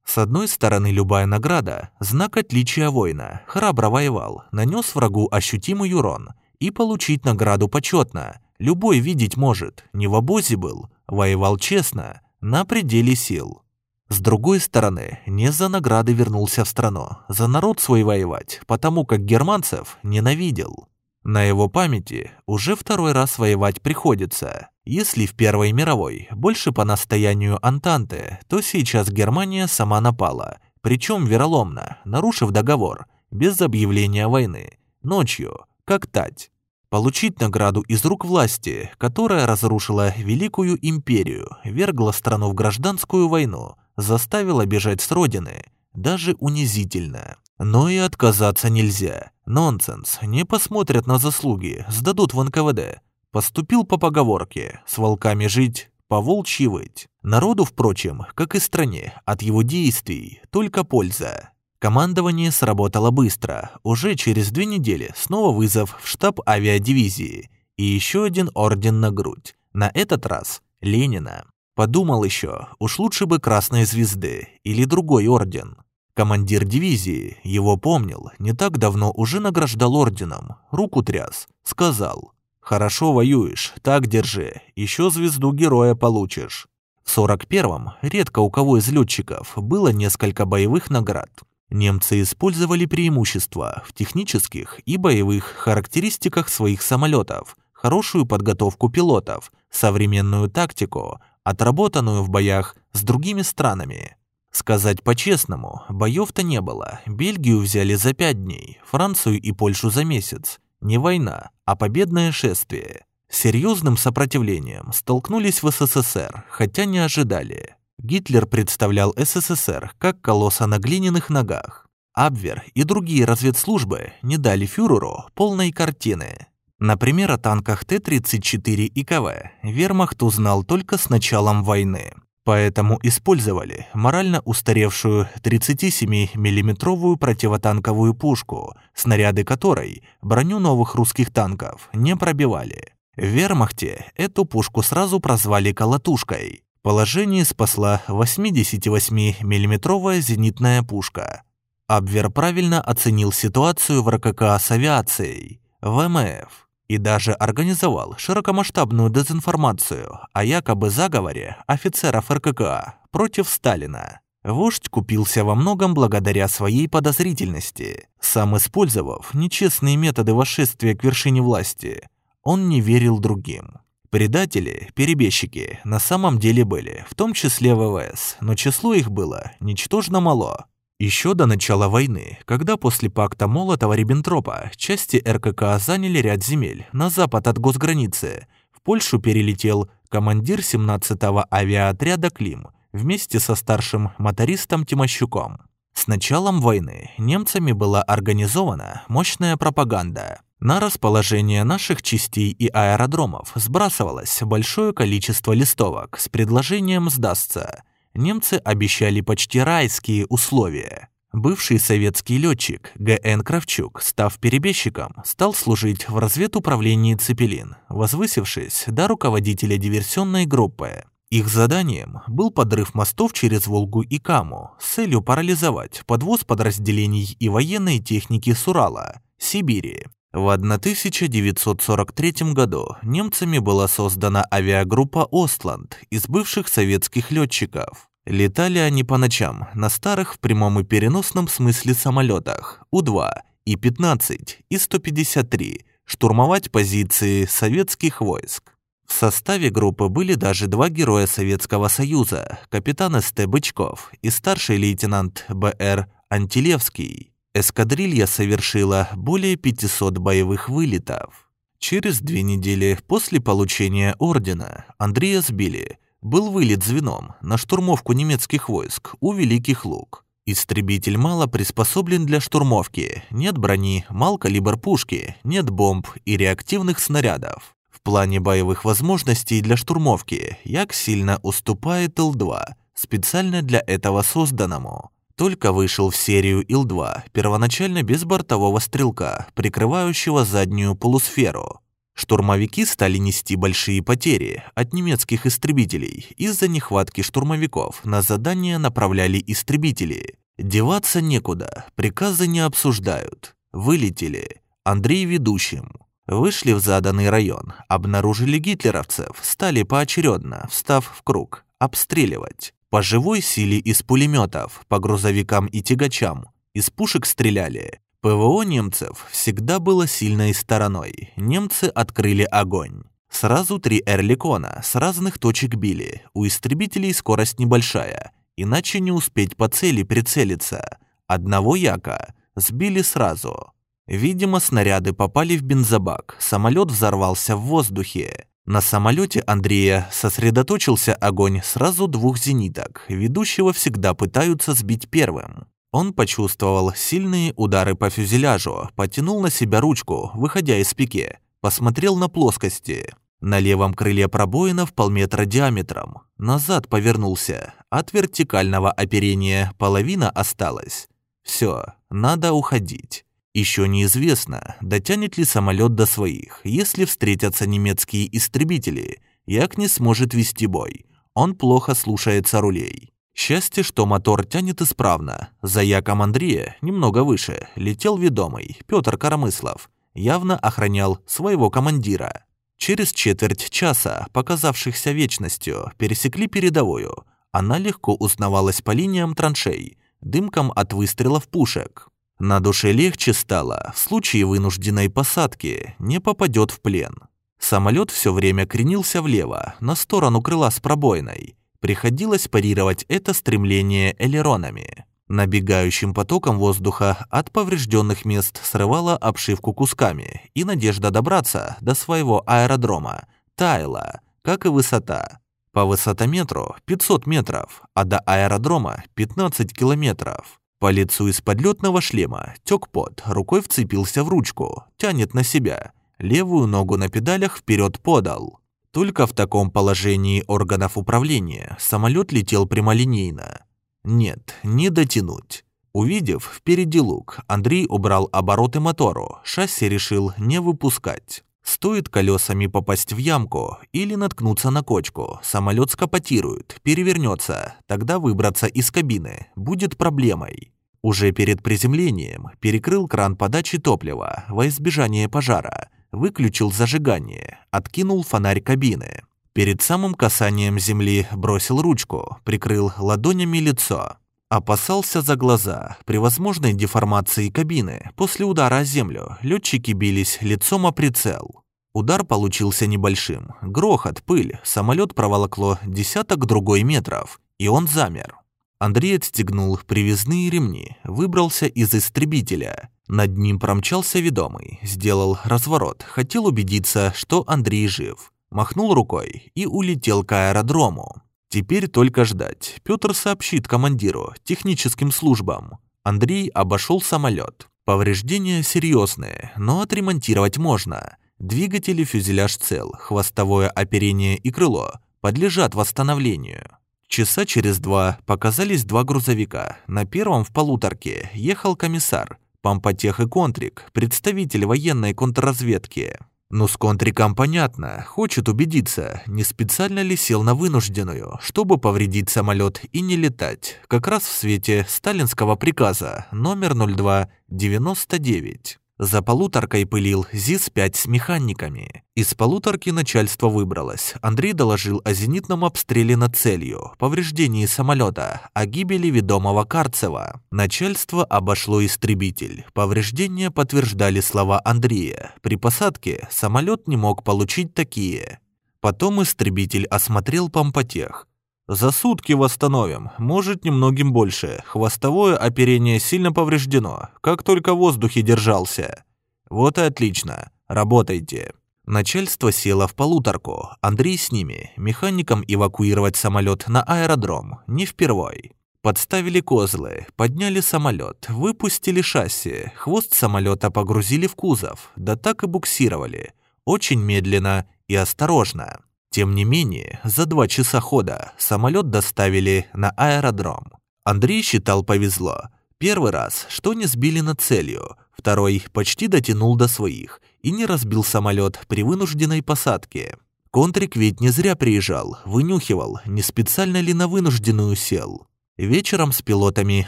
С одной стороны, любая награда – знак отличия воина, храбро воевал, нанес врагу ощутимый урон, и получить награду почетно. Любой видеть может, не в обозе был, воевал честно, на пределе сил. С другой стороны, не за награды вернулся в страну, за народ свой воевать, потому как германцев ненавидел. На его памяти уже второй раз воевать приходится. Если в Первой мировой больше по настоянию Антанты, то сейчас Германия сама напала, причем вероломно, нарушив договор, без объявления войны, ночью, как тать. Получить награду из рук власти, которая разрушила Великую империю, вергла страну в гражданскую войну, заставила бежать с родины, даже унизительно. Но и отказаться нельзя. Нонсенс, не посмотрят на заслуги, сдадут в НКВД. Поступил по поговорке «с волками жить, по волчьи выть». Народу, впрочем, как и стране, от его действий только польза. Командование сработало быстро. Уже через две недели снова вызов в штаб авиадивизии. И еще один орден на грудь. На этот раз Ленина. Подумал еще, уж лучше бы Красной Звезды или другой орден. Командир дивизии, его помнил, не так давно уже награждал орденом, руку тряс, сказал «Хорошо воюешь, так держи, еще звезду героя получишь». В 41-м редко у кого из летчиков было несколько боевых наград. Немцы использовали преимущества в технических и боевых характеристиках своих самолетов, хорошую подготовку пилотов, современную тактику, отработанную в боях с другими странами. Сказать по-честному, боев-то не было. Бельгию взяли за пять дней, Францию и Польшу за месяц. Не война, а победное шествие. С серьезным сопротивлением столкнулись в СССР, хотя не ожидали. Гитлер представлял СССР как колосса на глиняных ногах. Абвер и другие разведслужбы не дали фюреру полной картины. Например, о танках Т-34 и КВ вермахт узнал только с началом войны. Поэтому использовали морально устаревшую 37 миллиметровую противотанковую пушку, снаряды которой броню новых русских танков не пробивали. В вермахте эту пушку сразу прозвали «колотушкой». Положение спасла 88 миллиметровая зенитная пушка. Абвер правильно оценил ситуацию в РКК с авиацией. ВМФ и даже организовал широкомасштабную дезинформацию о якобы заговоре офицеров РККА против Сталина. Вождь купился во многом благодаря своей подозрительности. Сам использовав нечестные методы восшествия к вершине власти, он не верил другим. Предатели, перебежчики на самом деле были, в том числе ВВС, но число их было ничтожно мало. Еще до начала войны, когда после пакта Молотова-Риббентропа части РКК заняли ряд земель на запад от госграницы, в Польшу перелетел командир 17-го авиаотряда «Клим» вместе со старшим мотористом Тимощуком. С началом войны немцами была организована мощная пропаганда. На расположение наших частей и аэродромов сбрасывалось большое количество листовок с предложением сдастся – немцы обещали почти райские условия. Бывший советский летчик Г.Н. Кравчук, став перебежчиком, стал служить в разведуправлении «Цепелин», возвысившись до руководителя диверсионной группы. Их заданием был подрыв мостов через Волгу и Каму с целью парализовать подвоз подразделений и военной техники с Урала, Сибири. В 1943 году немцами была создана авиагруппа «Остланд» из бывших советских летчиков. Летали они по ночам на старых в прямом и переносном смысле самолетах У-2 и 15 и 153 штурмовать позиции советских войск. В составе группы были даже два героя Советского Союза, капитан СТ Бычков и старший лейтенант БР Антилевский. Эскадрилья совершила более 500 боевых вылетов. Через две недели после получения ордена Андрея сбили. Был вылет звеном на штурмовку немецких войск у Великих Луг. Истребитель мало приспособлен для штурмовки. Нет брони, мал калибр пушки, нет бомб и реактивных снарядов. В плане боевых возможностей для штурмовки Як сильно уступает Ил-2, специально для этого созданному. Только вышел в серию Ил-2, первоначально без бортового стрелка, прикрывающего заднюю полусферу. Штурмовики стали нести большие потери от немецких истребителей. Из-за нехватки штурмовиков на задание направляли истребители. Деваться некуда, приказы не обсуждают. Вылетели. Андрей ведущим. Вышли в заданный район, обнаружили гитлеровцев, стали поочередно, встав в круг, обстреливать. По живой силе из пулеметов, по грузовикам и тягачам. Из пушек стреляли. ПВО немцев всегда было сильной стороной. Немцы открыли огонь. Сразу три «Эрликона» с разных точек били. У истребителей скорость небольшая, иначе не успеть по цели прицелиться. Одного Яка сбили сразу. Видимо, снаряды попали в бензобак, самолет взорвался в воздухе. На самолете Андрея сосредоточился огонь сразу двух зениток, ведущего всегда пытаются сбить первым. Он почувствовал сильные удары по фюзеляжу, потянул на себя ручку, выходя из пике, посмотрел на плоскости. На левом крыле пробоина в полметра диаметром. Назад повернулся. От вертикального оперения половина осталась. Все, надо уходить. Еще неизвестно, дотянет ли самолет до своих, если встретятся немецкие истребители. Як не сможет вести бой. Он плохо слушается рулей. Счастье, что мотор тянет исправно. За Яком Андрея, немного выше, летел ведомый, Петр Коромыслов. Явно охранял своего командира. Через четверть часа, показавшихся вечностью, пересекли передовую. Она легко узнавалась по линиям траншей, дымкам от выстрелов пушек. На душе легче стало, в случае вынужденной посадки не попадет в плен. Самолет все время кренился влево, на сторону крыла с пробоиной. Приходилось парировать это стремление элеронами. Набегающим потоком воздуха от поврежденных мест срывала обшивку кусками, и надежда добраться до своего аэродрома таяла, как и высота. По высотометру 500 метров, а до аэродрома 15 километров. По лицу из подлетного шлема тек пот, рукой вцепился в ручку, тянет на себя. Левую ногу на педалях вперед подал. Только в таком положении органов управления самолет летел прямолинейно. Нет, не дотянуть. Увидев впереди лук, Андрей убрал обороты мотору, шасси решил не выпускать. Стоит колесами попасть в ямку или наткнуться на кочку, самолет скопотирует, перевернется, тогда выбраться из кабины будет проблемой. Уже перед приземлением перекрыл кран подачи топлива во избежание пожара, выключил зажигание, откинул фонарь кабины. Перед самым касанием земли бросил ручку, прикрыл ладонями лицо. Опасался за глаза. При возможной деформации кабины после удара о землю летчики бились лицом о прицел. Удар получился небольшим. Грохот, пыль, самолет проволокло десяток другой метров, и он замер. Андрей отстегнул привязные ремни, выбрался из истребителя. Над ним промчался ведомый, сделал разворот, хотел убедиться, что Андрей жив. Махнул рукой и улетел к аэродрому. Теперь только ждать. Петр сообщит командиру, техническим службам. Андрей обошел самолет. Повреждения серьезные, но отремонтировать можно. Двигатель и фюзеляж цел, хвостовое оперение и крыло подлежат восстановлению. Часа через два показались два грузовика. На первом в полуторке ехал комиссар, помпотех и контрик, представитель военной контрразведки. Ну, с контриком понятно, хочет убедиться, не специально ли сел на вынужденную, чтобы повредить самолет и не летать, как раз в свете сталинского приказа номер 0299. За полуторкой пылил ЗИС-5 с механиками. Из полуторки начальство выбралось. Андрей доложил о зенитном обстреле над целью, повреждении самолета, о гибели ведомого Карцева. Начальство обошло истребитель. Повреждения подтверждали слова Андрея. При посадке самолет не мог получить такие. Потом истребитель осмотрел помпотех. За сутки восстановим, может немногим больше. Хвостовое оперение сильно повреждено, как только в воздухе держался. Вот и отлично, работайте. Начальство село в полуторку, Андрей с ними, механикам эвакуировать самолет на аэродром, не впервой. Подставили козлы, подняли самолет, выпустили шасси, хвост самолета погрузили в кузов, да так и буксировали. Очень медленно и осторожно. Тем не менее, за два часа хода самолет доставили на аэродром. Андрей считал повезло. Первый раз, что не сбили над целью, второй почти дотянул до своих, и не разбил самолет при вынужденной посадке. Контрик ведь не зря приезжал, вынюхивал, не специально ли на вынужденную сел. Вечером с пилотами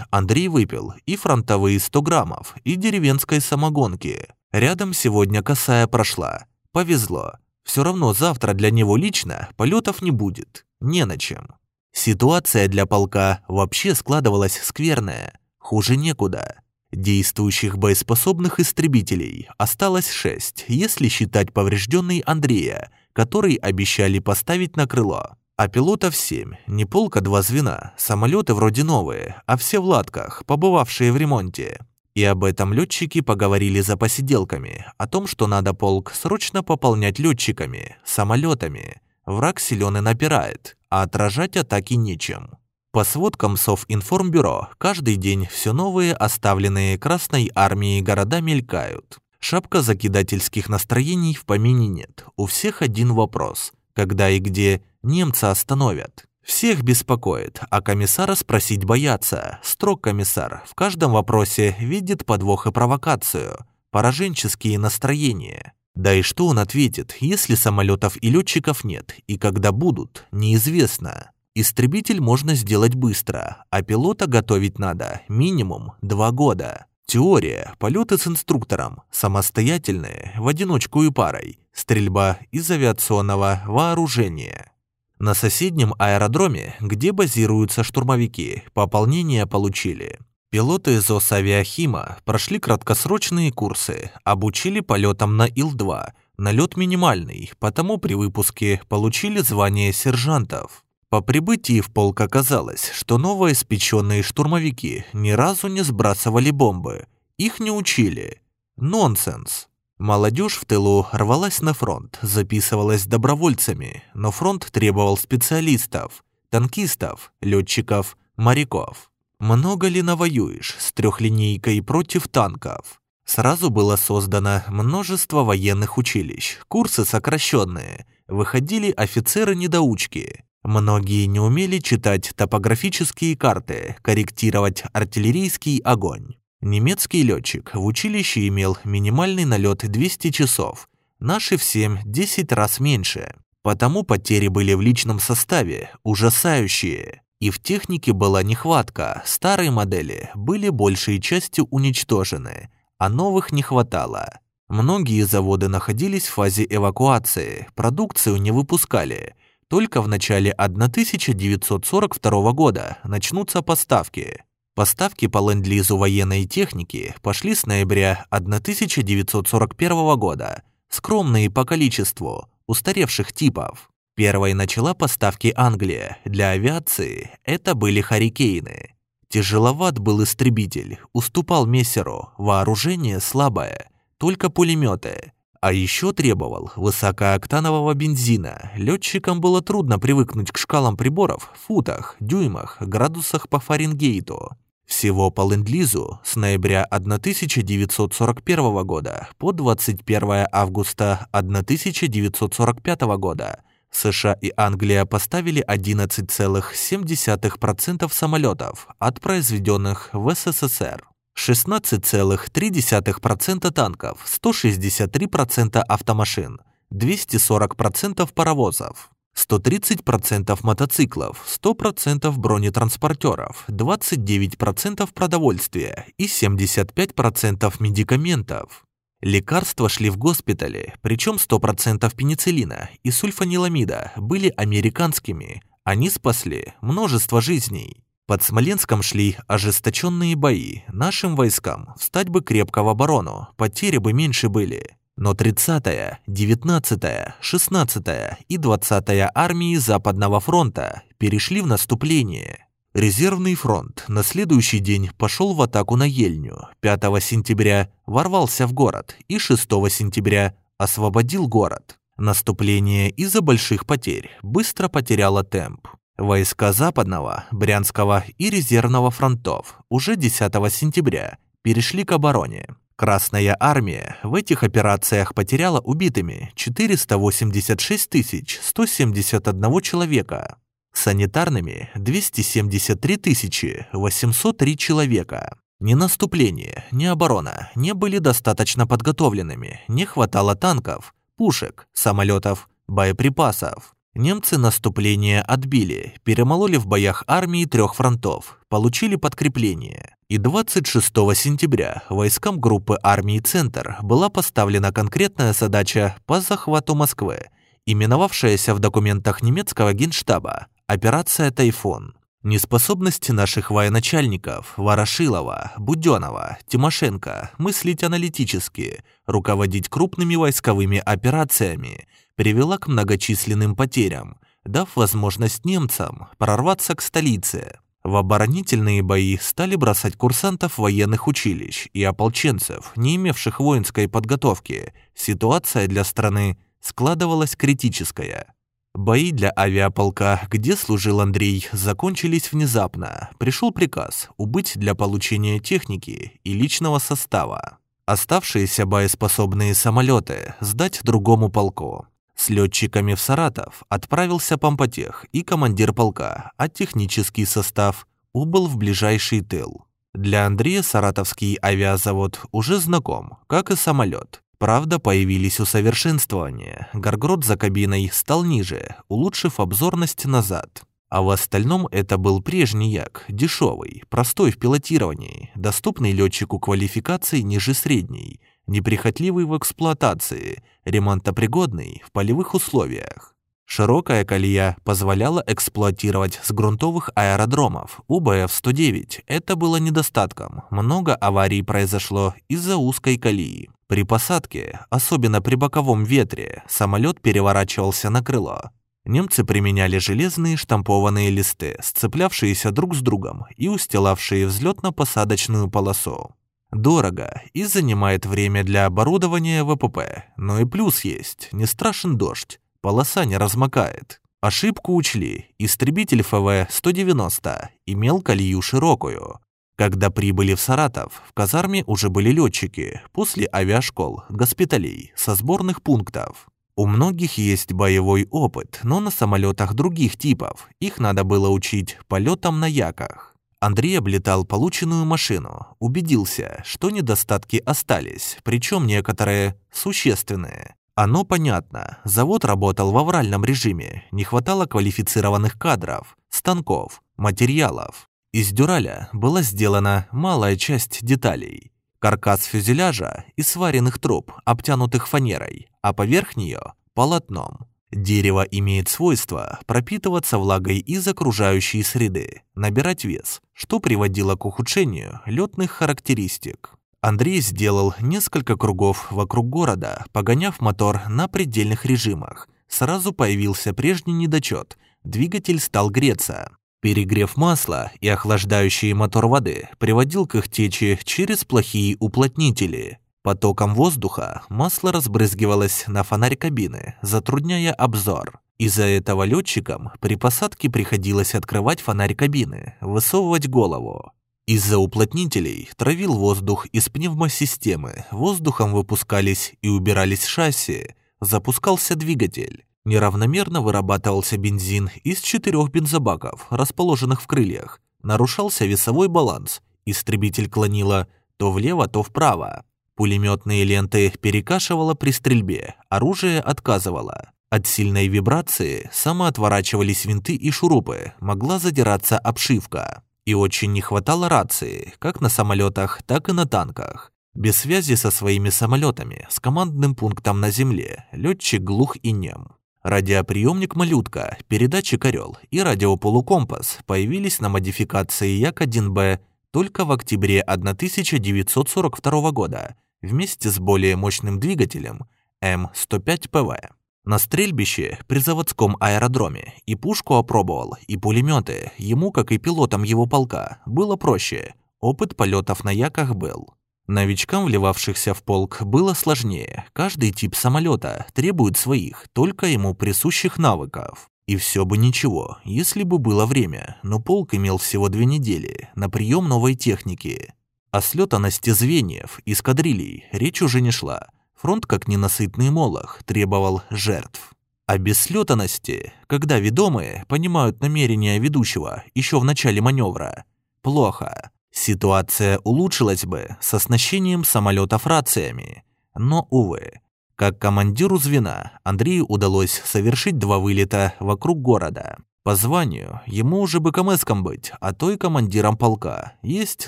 Андрей выпил и фронтовые 100 граммов, и деревенской самогонки. Рядом сегодня косая прошла. Повезло. Все равно завтра для него лично полетов не будет. Не на чем. Ситуация для полка вообще складывалась скверная. Хуже некуда. Действующих боеспособных истребителей осталось шесть, если считать поврежденный Андрея, который обещали поставить на крыло. А пилотов семь, не полка два звена, самолеты вроде новые, а все в латках, побывавшие в ремонте. И об этом летчики поговорили за посиделками, о том, что надо полк срочно пополнять летчиками, самолетами. Враг силен и напирает, а отражать атаки нечем. По сводкам Совинформбюро, каждый день все новые оставленные Красной Армией города мелькают. Шапка закидательских настроений в помине нет. У всех один вопрос. Когда и где немцы остановят? Всех беспокоит, а комиссара спросить боятся. Строг комиссар в каждом вопросе видит подвох и провокацию, пораженческие настроения. Да и что он ответит, если самолетов и летчиков нет, и когда будут, неизвестно. Истребитель можно сделать быстро, а пилота готовить надо минимум два года. Теория, полеты с инструктором, самостоятельные, в одиночку и парой, стрельба из авиационного вооружения. На соседнем аэродроме, где базируются штурмовики, пополнение получили. Пилоты из Осавиахима прошли краткосрочные курсы, обучили полетам на Ил-2, налет минимальный, потому при выпуске получили звание сержантов. По прибытии в полк оказалось, что новоиспеченные штурмовики ни разу не сбрасывали бомбы. Их не учили. Нонсенс. Молодежь в тылу рвалась на фронт, записывалась добровольцами, но фронт требовал специалистов, танкистов, летчиков, моряков. Много ли навоюешь с трехлинейкой против танков? Сразу было создано множество военных училищ, курсы сокращенные, выходили офицеры-недоучки, Многие не умели читать топографические карты, корректировать артиллерийский огонь. Немецкий летчик в училище имел минимальный налет 200 часов, наши в 7-10 раз меньше. Потому потери были в личном составе ужасающие. И в технике была нехватка, старые модели были большей частью уничтожены, а новых не хватало. Многие заводы находились в фазе эвакуации, продукцию не выпускали – только в начале 1942 года начнутся поставки. Поставки по ленд-лизу военной техники пошли с ноября 1941 года, скромные по количеству, устаревших типов. Первой начала поставки Англия. Для авиации это были «Харикейны». Тяжеловат был истребитель, уступал мессеру, вооружение слабое, только пулеметы. А еще требовал высокооктанового бензина. Летчикам было трудно привыкнуть к шкалам приборов в футах, дюймах, градусах по Фаренгейту. Всего по ленд-лизу с ноября 1941 года по 21 августа 1945 года США и Англия поставили 11,7% самолетов от произведенных в СССР. 16,3% танков, 163% автомашин, 240% паровозов, 130% мотоциклов, 100% бронетранспортеров, 29% продовольствия и 75% медикаментов. Лекарства шли в госпитали, причем 100% пенициллина и сульфаниламида были американскими. Они спасли множество жизней. Под Смоленском шли ожесточенные бои. Нашим войскам встать бы крепко в оборону, потери бы меньше были. Но 30-я, 19-я, 16-я и 20-я армии Западного фронта перешли в наступление. Резервный фронт на следующий день пошел в атаку на Ельню. 5 сентября ворвался в город и 6 сентября освободил город. Наступление из-за больших потерь быстро потеряло темп. Войска Западного, Брянского и Резервного фронтов уже 10 сентября перешли к обороне. Красная армия в этих операциях потеряла убитыми 486 171 человека, санитарными 273 803 человека. Ни наступление, ни оборона не были достаточно подготовленными, не хватало танков, пушек, самолетов, боеприпасов. Немцы наступление отбили, перемололи в боях армии трех фронтов, получили подкрепление. И 26 сентября войскам группы армии «Центр» была поставлена конкретная задача по захвату Москвы, именовавшаяся в документах немецкого генштаба «Операция «Тайфун». Неспособность наших военачальников Ворошилова, Буденова, Тимошенко мыслить аналитически, руководить крупными войсковыми операциями привела к многочисленным потерям, дав возможность немцам прорваться к столице. В оборонительные бои стали бросать курсантов военных училищ и ополченцев, не имевших воинской подготовки. Ситуация для страны складывалась критическая. Бои для авиаполка, где служил Андрей, закончились внезапно. Пришел приказ убыть для получения техники и личного состава. Оставшиеся боеспособные самолеты сдать другому полку. С летчиками в Саратов отправился помпотех и командир полка, а технический состав убыл в ближайший тыл. Для Андрея саратовский авиазавод уже знаком, как и самолет. Правда, появились усовершенствования. Гаргрот за кабиной стал ниже, улучшив обзорность назад. А в остальном это был прежний Як, дешевый, простой в пилотировании, доступный летчику квалификации ниже средней, неприхотливый в эксплуатации, ремонтопригодный в полевых условиях. Широкая колея позволяла эксплуатировать с грунтовых аэродромов. У БФ-109 это было недостатком. Много аварий произошло из-за узкой колеи. При посадке, особенно при боковом ветре, самолет переворачивался на крыло. Немцы применяли железные штампованные листы, сцеплявшиеся друг с другом и устилавшие взлетно-посадочную полосу. Дорого и занимает время для оборудования ВПП, но и плюс есть, не страшен дождь полоса не размокает. Ошибку учли. Истребитель ФВ-190 имел колею широкую. Когда прибыли в Саратов, в казарме уже были летчики, после авиашкол, госпиталей, со сборных пунктов. У многих есть боевой опыт, но на самолетах других типов. Их надо было учить полетам на яках. Андрей облетал полученную машину, убедился, что недостатки остались, причем некоторые существенные. Оно понятно. Завод работал в авральном режиме. Не хватало квалифицированных кадров, станков, материалов. Из дюраля была сделана малая часть деталей. Каркас фюзеляжа из сваренных труб, обтянутых фанерой, а поверх нее – полотном. Дерево имеет свойство пропитываться влагой из окружающей среды, набирать вес, что приводило к ухудшению летных характеристик. Андрей сделал несколько кругов вокруг города, погоняв мотор на предельных режимах. Сразу появился прежний недочет. Двигатель стал греться. Перегрев масла и охлаждающий мотор воды приводил к их течи через плохие уплотнители. Потоком воздуха масло разбрызгивалось на фонарь кабины, затрудняя обзор. Из-за этого летчикам при посадке приходилось открывать фонарь кабины, высовывать голову. Из-за уплотнителей травил воздух из пневмосистемы, воздухом выпускались и убирались шасси, запускался двигатель. Неравномерно вырабатывался бензин из четырех бензобаков, расположенных в крыльях. Нарушался весовой баланс, истребитель клонило то влево, то вправо. Пулеметные ленты перекашивало при стрельбе, оружие отказывало. От сильной вибрации самоотворачивались винты и шурупы, могла задираться обшивка. И очень не хватало рации, как на самолетах, так и на танках. Без связи со своими самолетами, с командным пунктом на земле, летчик глух и нем. Радиоприемник «Малютка», передатчик «Орел» и радиополукомпас появились на модификации Як-1Б только в октябре 1942 года вместе с более мощным двигателем М105ПВ. На стрельбище при заводском аэродроме и пушку опробовал, и пулеметы. Ему, как и пилотам его полка, было проще. Опыт полетов на яках был. Новичкам, вливавшихся в полк, было сложнее. Каждый тип самолета требует своих, только ему присущих навыков. И все бы ничего, если бы было время, но полк имел всего две недели на прием новой техники. О слетанности звеньев, эскадрилий речь уже не шла. Фронт, как ненасытный молох, требовал жертв. А без слетанности, когда ведомые понимают намерения ведущего еще в начале маневра, плохо. Ситуация улучшилась бы с оснащением самолетов рациями. Но, увы, как командиру звена Андрею удалось совершить два вылета вокруг города. По званию ему уже бы КМСком быть, а то и командиром полка. Есть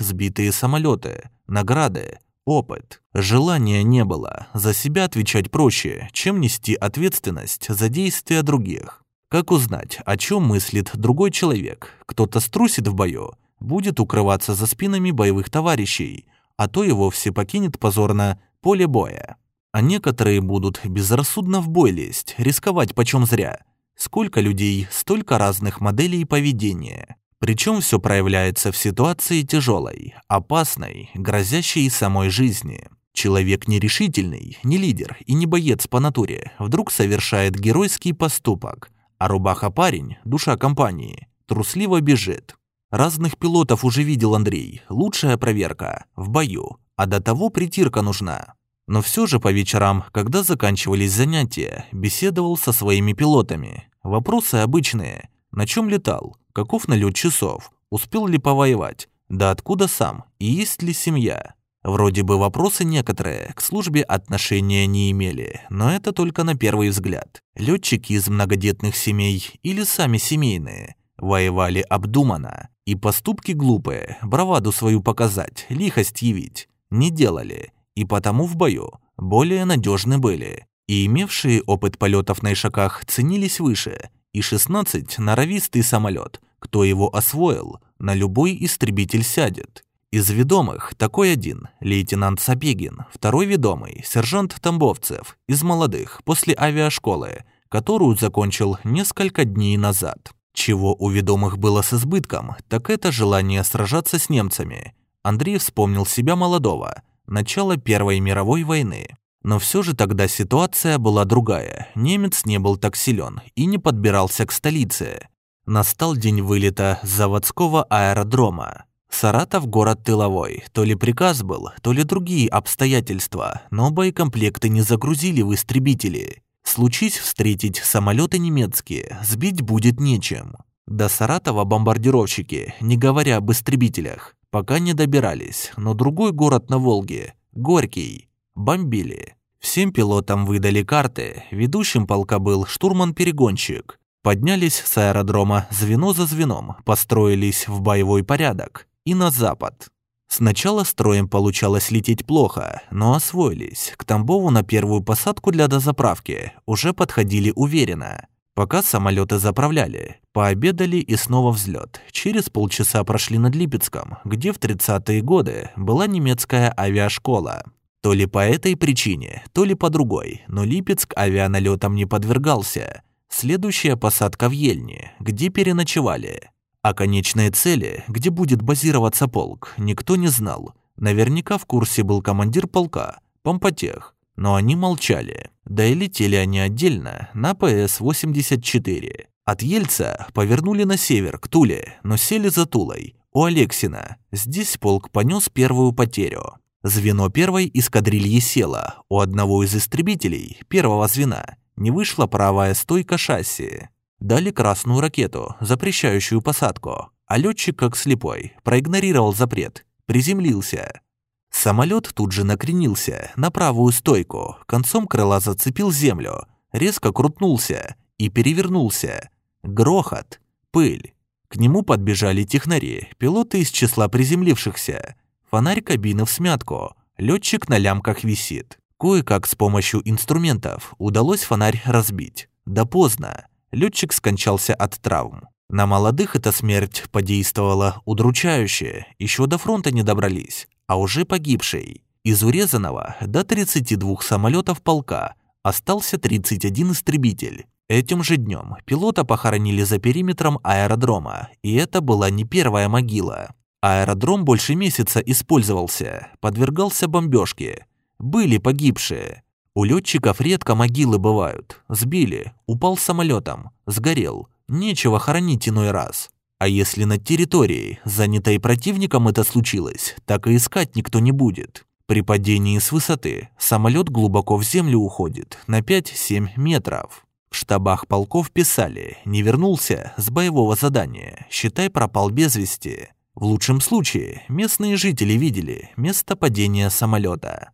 сбитые самолеты, награды, опыт. Желания не было. За себя отвечать проще, чем нести ответственность за действия других. Как узнать, о чем мыслит другой человек? Кто-то струсит в бою, будет укрываться за спинами боевых товарищей, а то и вовсе покинет позорно поле боя. А некоторые будут безрассудно в бой лезть, рисковать почем зря. Сколько людей, столько разных моделей поведения. Причем все проявляется в ситуации тяжелой, опасной, грозящей самой жизни. Человек нерешительный, не лидер и не боец по натуре, вдруг совершает геройский поступок, а рубаха-парень, душа компании, трусливо бежит. Разных пилотов уже видел Андрей, лучшая проверка, в бою, а до того притирка нужна. Но все же по вечерам, когда заканчивались занятия, беседовал со своими пилотами. Вопросы обычные. На чем летал? Каков налет часов? Успел ли повоевать? Да откуда сам? И есть ли семья? Вроде бы вопросы некоторые к службе отношения не имели, но это только на первый взгляд. Летчики из многодетных семей или сами семейные воевали обдуманно, и поступки глупые, браваду свою показать, лихость явить, не делали и потому в бою более надежны были, и имевшие опыт полетов на ишаках ценились выше, и 16 норовистый самолет, кто его освоил, на любой истребитель сядет. Из ведомых такой один, лейтенант Сапегин, второй ведомый, сержант Тамбовцев, из молодых, после авиашколы, которую закончил несколько дней назад. Чего у ведомых было с избытком, так это желание сражаться с немцами. Андрей вспомнил себя молодого, начала Первой мировой войны. Но все же тогда ситуация была другая. Немец не был так силен и не подбирался к столице. Настал день вылета заводского аэродрома. Саратов город тыловой. То ли приказ был, то ли другие обстоятельства, но боекомплекты не загрузили в истребители. Случись встретить самолеты немецкие, сбить будет нечем. До Саратова бомбардировщики, не говоря об истребителях, пока не добирались, но другой город на Волге, Горький, бомбили. Всем пилотам выдали карты, ведущим полка был штурман-перегонщик. Поднялись с аэродрома звено за звеном, построились в боевой порядок и на запад. Сначала строем получалось лететь плохо, но освоились. К Тамбову на первую посадку для дозаправки уже подходили уверенно. Пока самолеты заправляли, пообедали и снова взлет. Через полчаса прошли над Липецком, где в 30-е годы была немецкая авиашкола. То ли по этой причине, то ли по другой, но Липецк авианалетам не подвергался. Следующая посадка в Ельне, где переночевали. А конечные цели, где будет базироваться полк, никто не знал. Наверняка в курсе был командир полка, Помпотех, но они молчали. Да и летели они отдельно на ПС-84. От Ельца повернули на север, к Туле, но сели за Тулой, у Алексина. Здесь полк понес первую потерю. Звено первой эскадрильи село. У одного из истребителей, первого звена, не вышла правая стойка шасси. Дали красную ракету, запрещающую посадку. А летчик, как слепой, проигнорировал запрет, приземлился. Самолет тут же накренился на правую стойку, концом крыла зацепил землю, резко крутнулся и перевернулся. Грохот, пыль. К нему подбежали технари, пилоты из числа приземлившихся. Фонарь кабины в смятку, летчик на лямках висит. Кое-как с помощью инструментов удалось фонарь разбить. Да поздно. Летчик скончался от травм. На молодых эта смерть подействовала удручающе, еще до фронта не добрались а уже погибший. Из урезанного до 32 самолетов полка остался 31 истребитель. Этим же днем пилота похоронили за периметром аэродрома, и это была не первая могила. Аэродром больше месяца использовался, подвергался бомбежке. Были погибшие. У летчиков редко могилы бывают. Сбили, упал самолетом, сгорел. Нечего хоронить иной раз. А если над территорией, занятой противником, это случилось, так и искать никто не будет. При падении с высоты самолет глубоко в землю уходит, на 5-7 метров. В штабах полков писали «не вернулся с боевого задания, считай пропал без вести». В лучшем случае местные жители видели место падения самолета.